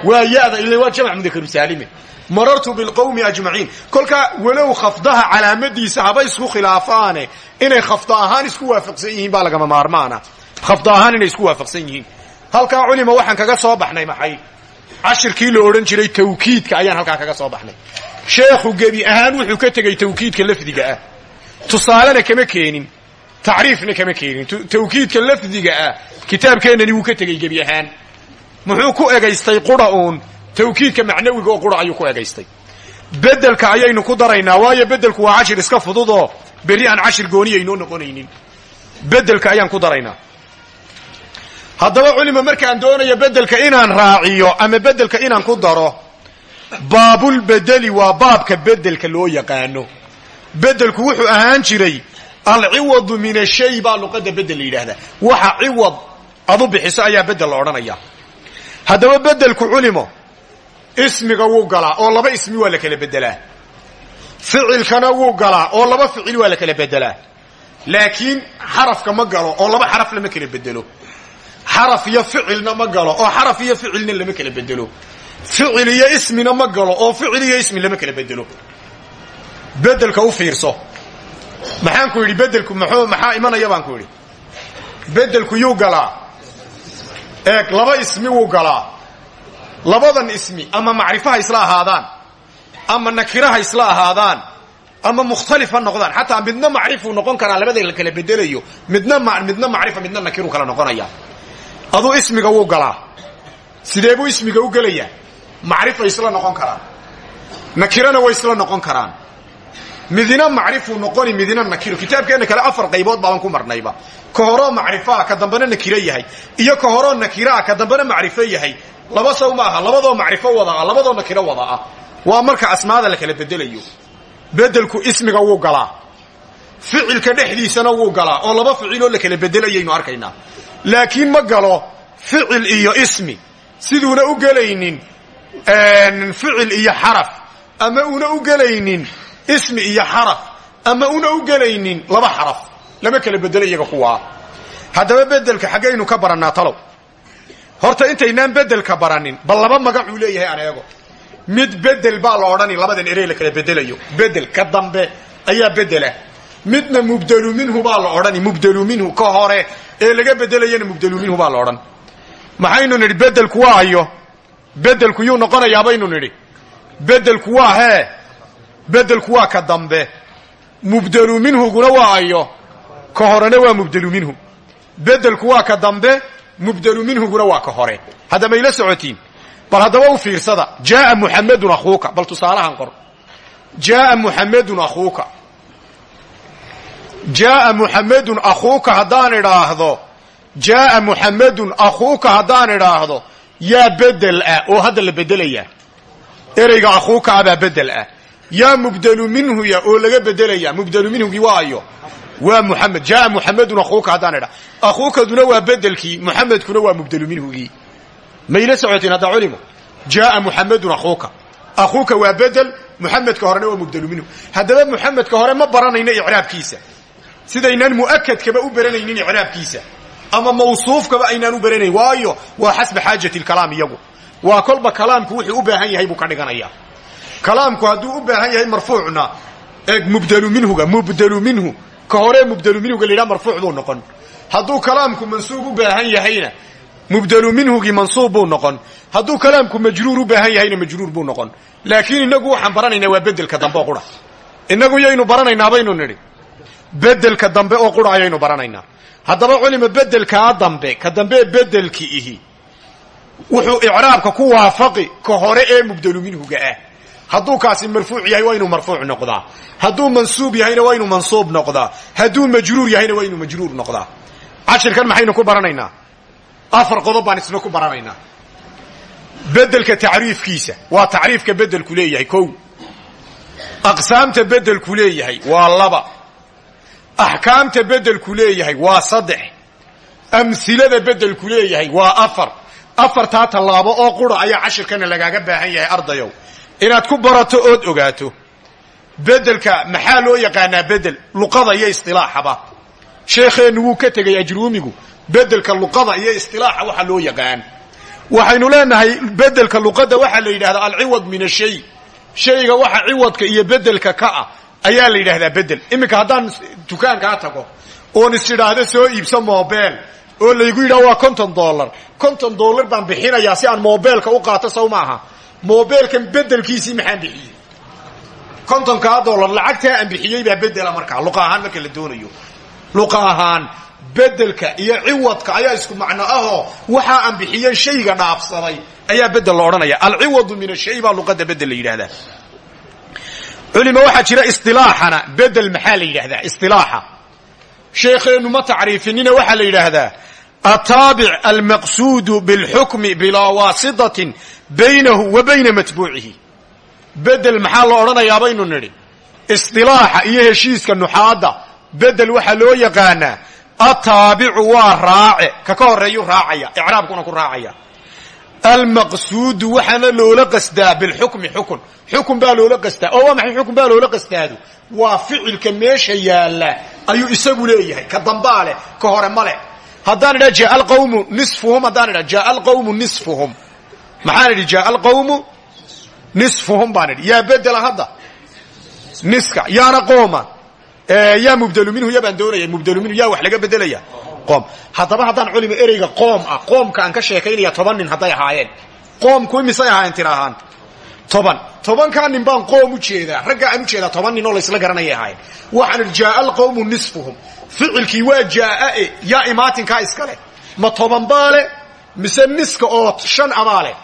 waa yada ila waa jamc mudakaru saalime marartu bilqawmi ajmaciin. Kolkaa walow khafdaha calaamadiisa haba isku khilaafaane inay khafda isku waafaqsan yihiin baa lagama maarmaana. Khafda inay isku waafaqsan yihiin. Halkaa culima waxaan kaga soo baxnay maxay? Cashirkii la odhan jiray tawkiidka ayaan halkaa kaga soo baxnay. Sheekhu gebi ahaan wuxuu ka tegey tawkiidka lafdiga ah. Tusaalena kama keenin. Tacriifna kama keenin. Tawkiidka lafdiga ah kitaabkeennani wuu ka tegey gebi ahaan. Muxuu ku egaystay qura tawkiidka macnawiga oo qura ayuu ku egaystay bedelka ayaynu ku daraynaa waayo bedelku waa cashir iska fududoo berri aan cashir gooniya inoo noqonaynin. Bedelka ayaan ku daraynaa. Haddaba culima markaan doonayo bedelka inaan raaciyo ama bedelka inaan ku daro baabulbedeli waa baabka bedelka loo yaqaano. Bedelku wuxuu ahaan jiray alciwadu min ashay baa luqadda bedel la yidhaahdaa. Waxa ciwad adu bixiso ayaa bedel la odhanaya. Haddaba bedelku culimo ismiga wuu galaa oo laba ismi waa la kala bedelaa ficilkana wuu galaa oo laba ficil waa la kala bedelaa laakiin xarafka ma galo oo laba xaraf lama kala bedelo xaraf iyo ficilna ma galo oo xaraf iyo ficilna lama kala bedelo ficil iyo ismina ma galo oo ficil iyo ismi lama kala bedelo bedelka u fiirso. Maxaan ku yidhi bedelku mxuu maxaa imanaya baan ku yidhi? Bedelku yuu galaa. Eeg laba ismi wuu galaa labadan ismi ama macrifaha isla ahaadaan ama nakiraha isla ahaadaan ama mukhtalif ha noqdaan. Midna macrifuu noqon karaa labada la kala bedelayo. Midna midna macrifa midna nakiruu kala noqonaya. Aduu ismiga wuu galaa. Sidee buu ismiga u gelayaa? Macrifa isla noqon karaan. Nakirana way isla noqon karaan. Midina macrifuu noqoni midina nakiro kitaabkeenna kale afar qaybood baaban ku marnayba. Ka horoo ka dambena nakiro yahay iyo ka horoo nakiraa ka dambena macrifo yahay laba saw ma aha labadoo macrifo wada ah labadoo nakiro wada ah. Waa marka asmaada la kala bedelayo. Bedelku ismiga wuu galaa. Ficilka dhexdiisana wuu galaa oo laba ficiloo la kala bedelayaynu arkaynaa. Laakiin ma galo ficil iyo ismi. Siduuna u gelaynin ficil iyo xaraf. Ama una u gelaynin ismi iyo xaraf. Ama una u gelaynin laba xaraf. Lama kala bedelo iyaga kuwaa bedelka xaggaynu ka barannaa talow horta intaynaan bedelka baranin bal laba magacuu leeyahay aan mid bedel baa la odhani labadan erey la kala bedelayo. Bedel ka dambe ayaa bedela. Midna mubdelu minhu baa la odhani mubdelu minhu ka hore. Ee laga bedelayana mubdelu minhu baa la maxaynu nidhi bedelku waa ayo bedelku yuu noqonayaa baynu nidhi. Bedelku waa hee? Bedelku waa ka dambe. Mubdelu minhuguna waa ayo ka horena waa mubdelu minhu. Bedelku waa ka dambe mubdelu minhuguna waa ka hore. Hadda mayla socotiin. Bal haddaba u fiirsada jaaa muxamedun akhuuka. Bal tusaalahan qor. Jaaa muxamedun akhuuka. Jaaa muxamedun akhuuka haddaan idhaahdo. Jaaa muxamedun akhuuka haddaan idhaahdo. Yaa bedel ah oo hadda la bedelayaa. Ereyga akhuuka ah baa bedel ah. Yaa mubdelu minhuya oo laga bedelaya mubdelu minhugii waayo waa muxamed jaaa muxamedun akhuuka haddaan idha. Akhuukaduna waa bedelkii muxamedkuna waa mubdelu minhugii mayla socotiin hadda culimo? Jaaa muxamedun akhuuka. Akhuuka waa bedel muxamedka horena waa mubdelu minhu. Haddaba muxamedka hore ma baranayno icraabkiisa. Sidaynaan mu'akadkaba u baranaynin icraabkiisa. Ama mawsuufkaba aynaan u baranayn. Waayo waa xasba xaajati lkalaam iyagu. Waa kolba kalaamku wuxuu u baahan yahay buu ka dhiganaya. Kalaamku hadduu u baahan yahay marfuucna eeg mubdelu minhuga. Mubdelu minhu ka hore mubdelu minhuga la yidhaha marfuuc buu noqon. Hadduu kalaamku mansuub u baahan yahayna mubdelu minhugii mansuub buu noqon. Hadduu kalaamku majruur u baahan yahayna majruur buu noqon. Laakiin inagu waxaan baranaynaa waa bedelka dambe oo qura. Inagu yaynu baranaynaa baynu nidhi. Bedelka dambe oo qura ayaynu baranaynaa. Haddaba culima bedelkaa dambe ka dambe bedelki ihi wuxuu icraabka ku waafaqi ka hore ee mubdelu minhuga ah hadduu kaasi marfuuc yahay waa inuu marfuuc noqdaa. Hadduu mansuub yahayna waa inuu mansuub noqdaa. Hadduu majruur yahayna waa inuu majruur noqdaa. Cashirkan maxaynu ku baranaynaa? Afar qodob baan isna ku baranaynaa. Bedelka tacriifkiisa. Waa tacriifka bedelku leeyahay kow. Aqsaamta bedelku leeyahay waa laba. Axkaamta bedelku leeyahay waa saddex. Amhilada bedelku leeyahay waa afar. Afartaa tallaabo oo qura ayaa cashirkana lagaaga baahan yahay ardayow inaad ku barato ood ogaato. Bedelka maxaa loo yaqaanaa bedel luqada iyo istilaaxaba. Sheekheennu wuu ka tegey ajruumigu. Bedelka luqada iyo istilaaxa waxa loo yaqaan. Waxaynu leenahay bedelka luqada waxaa la yidhahdaa alciwad min ashay. Shayga waxa ciwadka iyo bedelka ka ah ayaa la yidhahdaa bedel iminka haddaan dukaankaa tago oon is idhaahdo soo iibso mobel oo laygu yidhaha waa konton dollar. Konton dollar baan bixinayaa si aan mobeelka u qaato saw maaha mobeelkan bedelkiisii maxaan bixiyey? kontonkaa dollar lacagtaa aan bixiyey baa bedela markaa. Luqa marka la doonayo. Luqa bedelka iyo ciwadka ayaa isku macno ahoo waxa aan bixiyey shayga dhaafsaday ayaa bedel la odhanaya. Alciwadu min ashay baa luqada bedel la yidhahdaa culima waxaa jira isilaaxana bedel maxaa la yidhahdaa isilaaxa sheekheennu ma tacriifinina waxaa la yidhaahdaa ataabic almaqsuudu bilxukmi bilaa waasitatin baynahu wa bayna matbuucihi. Bedel maxaa la odhanayaa baynu nidhi? Isilaaxa iyo heshiiska nuxaadda. Bedel waxaa loo yaqaanaa ataabicu waa raace. Ka ka horeeyu raacaya icraabkuna ku raacaya. Almaqsuudu waxaana loola qasdaa bilxukmi xukun. Xukun baa loola qastaa oo waa maxay? Xukun baa loola qastaadu. Waa ficilka meesha yaalla ayuu isagu leeyahay. Ka dambaa leh ka hore ma leh. Haddaan idhaha jaa alqawmu nisfuhum haddaan alqawmu nisfuhum maxaan idhi jaa alqawmu nisfuhum baan idhi. Yaa bedela hadda niska yaana qooma yaa mubdelu minhu ya baan doonaya mubdelu minhu yaa wax laga bedelaya qoom. Haddaba haddaan culima ereyga qoom ah qoomka aan ka sheekaynaya toban nin hadday ahaayeen. Qoomku imisay ahaayeen tira ahaan. Toban. Tobankaa nin baan qoom u jeedaa raggaa aan u jeedaa toban nin oo laysla garanayay ahaayeen. Waxaan idhi jaaa alqawmu nisfuhum. Ficilkii waa jaa'ae yaa imaatinkaa iska leh. Ma toban baa leh mise niska oo shan abaa leh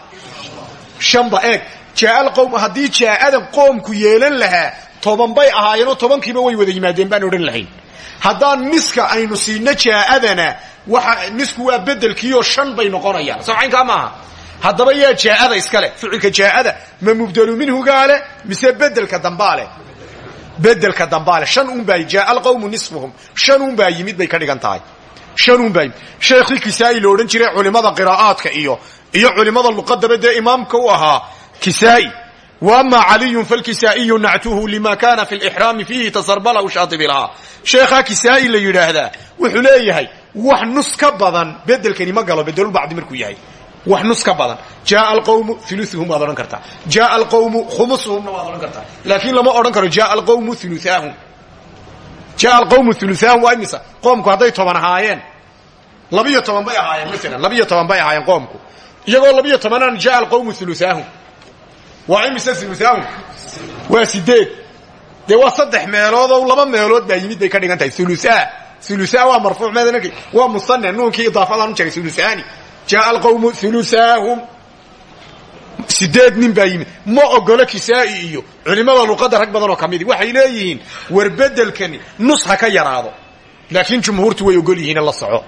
shanba eeg. Jaaa alqawm haddii jaa'adan qoomku yeelan lahaa toban bay ahaayeenoo tobankiiba way wada yimaadeen baan odhan lahayn. Haddaan niska aynu siino jaa'adana waxa nisku waa bedelkiioo shan bay noqonayaan. Soo caynkaa maaha haddaba yaa jaa'ada iska leh ficilka jaa'ada ma mubdelu minhugaa leh mise bedelka dambaa bedelka dambaa leh. Shan un baa jaaa alqawmu nisfuhum shan un baa yimid bay ka dhigan shan un baa yimid. Sheekhii kisaa'i la jiray culimmada qiraa'aadka iyo iyo culimada luqadaba dee imaamka u ahaa kisaa waama caliyun falkisaa'iyu nactuhu lima kaana fi lixraami fiihi tasarbala u shaatibi lahaa. Sheekhaa la yidhaahdaa wuxuu leeyahay wax nus badan bedelkani ma galo bedelulbacdi markuu yahay. Wax nus ka badan. Jaaa alqawmu uluuhum waad odhan kartaa. Jaaa alqawmu khumusuhumna waad odhan kartaa. Laakiin lama odhan karo jaaa alqawmu uluaahum jaaa alqawmu uluaahum waa imisa? Qoomku hadday toban ahaayeen. Labiyo toban bay ahaayeen maalan labiyo bay ahaayeen qoomku iyagoo labiyo tobanaan jaa alqawmu uluaahum waa imise uluaahum waa sideed dee waa saddex meeloodoo laba meelood baa yimid bay ka dhigan tahay. Uluaa uluaa waa marfuuc meedank waa musane nuunkii idaafadaan u jiray uluaani jaa alqawmu uluaahum sideed nin baa yimid. Ma waxay leeyihiin war bedelkani nus ha ka yaraado. Laakiin jumhuurtu way ogol yihiin la soco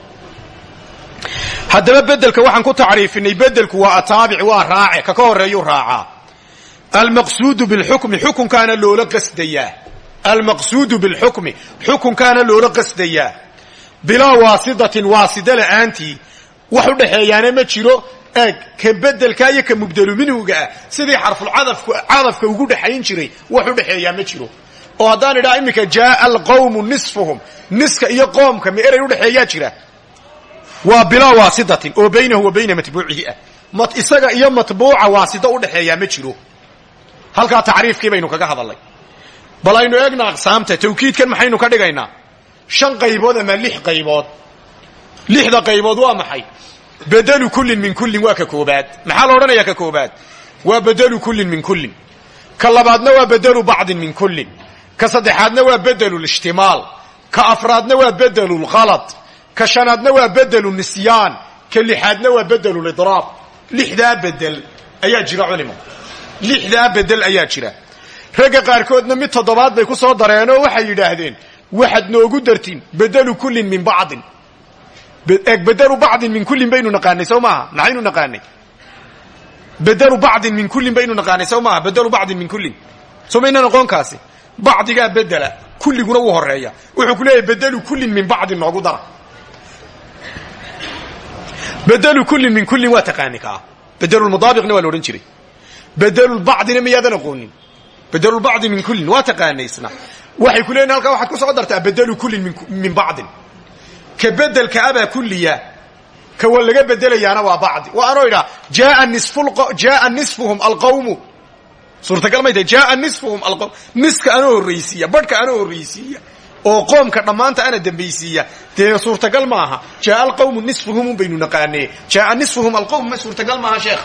haddaba bedelka waxaan ku tacriifinay bedelku waa ataabic waa raace kaka horeeyuu raacaa almaqsuudu bilxukmi xukunkaana loola qasdayaa. Almaqsuudu bilxukmi xukunkaana loola qasdayaa. Bilaa waasidatin waasida la'aantii wax u ma jiro eeg ka bedelka iyo ka mubdelu minhuga ah sidii xarfulcadafka ugu dhexayn jiray wax u dhexeeyaa ma jiro. Oo haddaan idhaa iminka jaaa alqawmu nisfuhum niska iyo qoomka ma eray udhexeeyaa jira waa bilaa waasidatin oo baynahu wa bayna matbuucihi ah. Isaga iyo matbuuca waasida udhexeeyaa ma jiro. Halkaa tacriifkii baynu kaga hadalnay bal aynu eegna aqsaamta tawkiidkan maxaynu ka dhigaynaa. Shan qaybood ama lix qaybood. Lixda qaybood waa maxay? Bedelu kullin min kullin waa ka koobaad. Maxaa la odhanayaa ka koobaad? Waa bedelu kullin min kullin. Ka labaadna waa bedelu bacdin min kullin. Ka saddexaadna waa bedelu lishtimaal. Ka afraadna waa bedelu lkhalad ka shanaadna waa bedelu nisyaan ka lixaadna waa bedelu lidraab lixdaa bedel ayaa jira culimo. Lixdaa bedel ayaa jira. Ragga qaarkoodna mid toddobaad bay ku soo dareenoo waxay yidhaahdeen waxaad noogu dartiin bedelu kullin min bacdin. Bedelu bacdin min kullin baynu naqaanay sow maaha? Maxaynu naqaanay. Bedelu min kullin baynu naqaanay sow maaha? Bedelu min kullin. Soo noqon kaasi. Bacdigaa bedela kulliguna wuu horreeya wuxuu ku leeyahay kullin min bacdin noogu dara bedelu kullin min kullin waa taqaani kaa bedelulmudaabiqna waa la odhan jiray bedelulbacdina miyaadan aqoonin bedelulbacdi min kullin waa taqaanaysna waxay ku leeyihiin halkaa waxaad ku soo dartaa bedelu kullin min bacdin ka bedelka abaa kulliya ka wa laga bedelayaana waa bacdi waa anoo idhaa jaaa nisfuhum alqawmu suurtagal may tahay jaaa nisfuhum alqawm niska anoo horraysiiya badhka anoo horraysiiya oo qoomka dhammaanta ana dambaysiiya. Dee suurtagal maaha jaaa alqawmu nisfuhum un baynu naqaanee. Jaaa nisfuhum alqawm ma suurtagal maaha sheekh.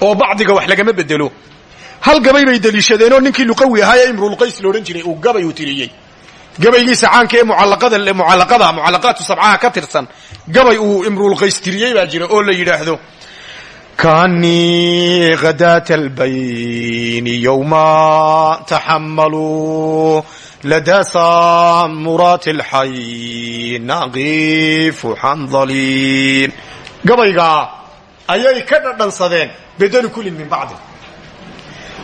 Oo bacdiga wax lagama bedelo. Hal gabay bay deliishadeenoo ninkii luqawi ahaa ee imrulqays loodhan jiray uu gabay uu tiriyey. Gabaygiisa caanka ee mucallaqada mucallaqaatu sabcaha ka tirsan gabay uu imrulqays tiriyey baa jira oo la yidhaahdo kaanii khadaata albayni yowma taxammaluu ladaa saamuraati alxay naqifu xandaliin gabaygaa ayay ka dhadhansadeen bedelu kullin min bacdin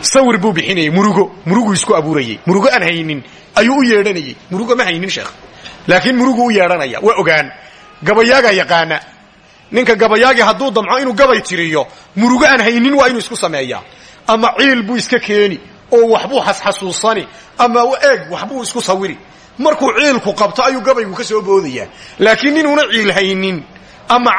sawir buu bixinayay murugo muruguu isku abuurayey murugo aan haynin ayuu u yeedhanayey murugo ma haynin sheekh laakiin murugu u yeedhanaya waa ogaan gabayaagaa yaqaana ninka gabayaagii hadduu damco inuu gabay tiriyo murugo aan haynin waa inuu isku sameeyaa ama ciil buu iska keeni oo waxbuu xasxasuusani ama eeg waxbuu isku sawiri. Markuu ciilku qabto ayuu gabaygu ka soo boodayaa laakiin ninuuna ciil haynin ama